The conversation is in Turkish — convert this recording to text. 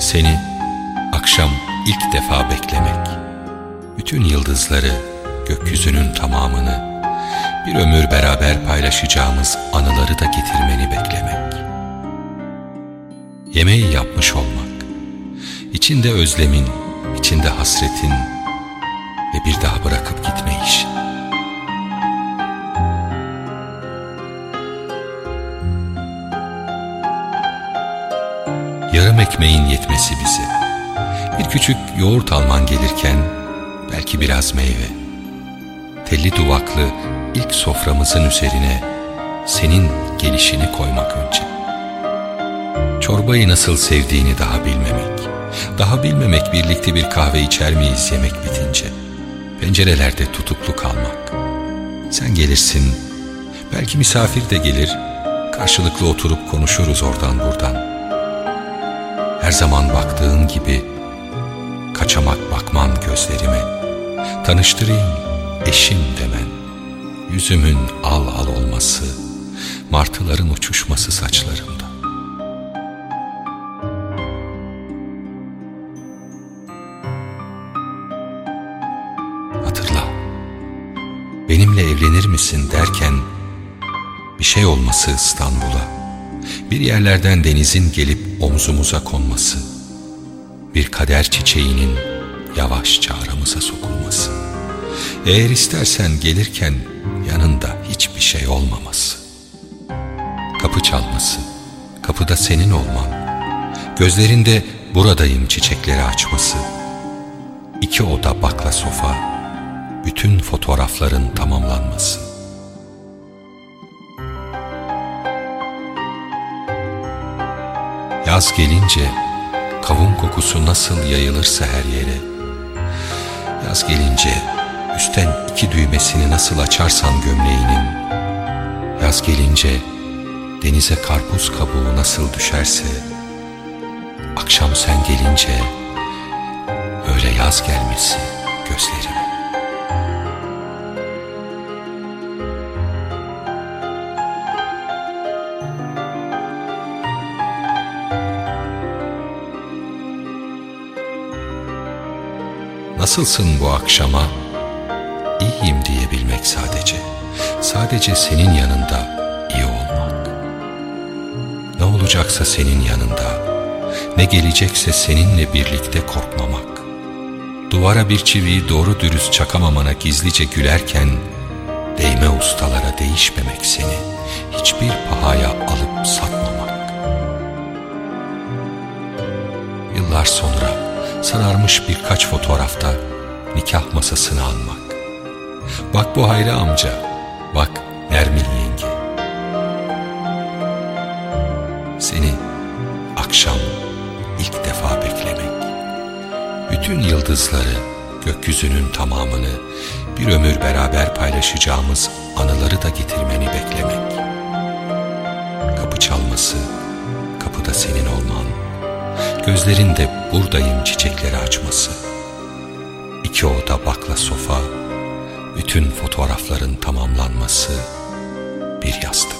Seni akşam ilk defa beklemek, bütün yıldızları, gökyüzünün tamamını, bir ömür beraber paylaşacağımız anıları da getirmeni beklemek. Yemeği yapmış olmak, içinde özlemin, içinde hasretin Yarım ekmeğin yetmesi bize. Bir küçük yoğurt alman gelirken belki biraz meyve. Telli duvaklı ilk soframızın üzerine senin gelişini koymak önce. Çorbayı nasıl sevdiğini daha bilmemek. Daha bilmemek birlikte bir kahve içer miyiz yemek bitince. Pencerelerde tutuklu kalmak. Sen gelirsin, belki misafir de gelir, karşılıklı oturup konuşuruz oradan buradan. Her zaman baktığın gibi kaçamak bakman gözlerime. Tanıştırayım eşim demen. Yüzümün al al olması, martıların uçuşması saçlarımda. Hatırla, benimle evlenir misin derken bir şey olması İstanbul'a. Bir yerlerden denizin gelip omzumuza konması, bir kader çiçeğinin yavaşça aramıza sokulması, eğer istersen gelirken yanında hiçbir şey olmaması, kapı çalması, kapıda senin olman, gözlerinde buradayım çiçekleri açması, iki oda bakla sofa, bütün fotoğrafların tamamlanması, Yaz gelince kavun kokusu nasıl yayılırsa her yere. Yaz gelince üstten iki düğmesini nasıl açarsan gömleğinin. Yaz gelince denize karpuz kabuğu nasıl düşerse. Akşam sen gelince öyle yaz gelmesi gözlerime. Nasılsın bu akşama? İyiyim diyebilmek sadece. Sadece senin yanında iyi olmak. Ne olacaksa senin yanında, ne gelecekse seninle birlikte korkmamak. Duvara bir çiviyi doğru dürüst çakamamana gizlice gülerken, değme ustalara değişmemek seni, hiçbir pahaya alıp satmamak. Yıllar sonra, sararmış birkaç fotoğrafta nikah masasını almak. Bak bu Hayri amca, bak Nermin yenge. Seni akşam ilk defa beklemek. Bütün yıldızları, gökyüzünün tamamını, bir ömür beraber paylaşacağımız anıları da getirmeni beklemek. Gözlerinde buradayım çiçekleri açması. İki oda bakla sofa, bütün fotoğrafların tamamlanması bir yastık.